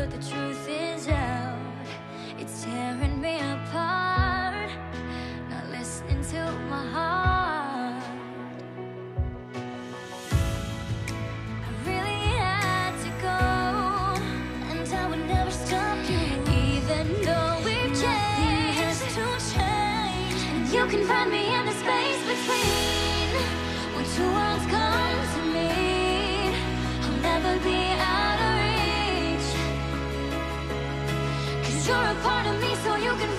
but the truth is out. It's tearing me apart. Not listening to my heart. I really had to go, and I would never stop you. Even though we've changed, has to change. And you can find me in the space between when two worlds come you're a part of me, so you can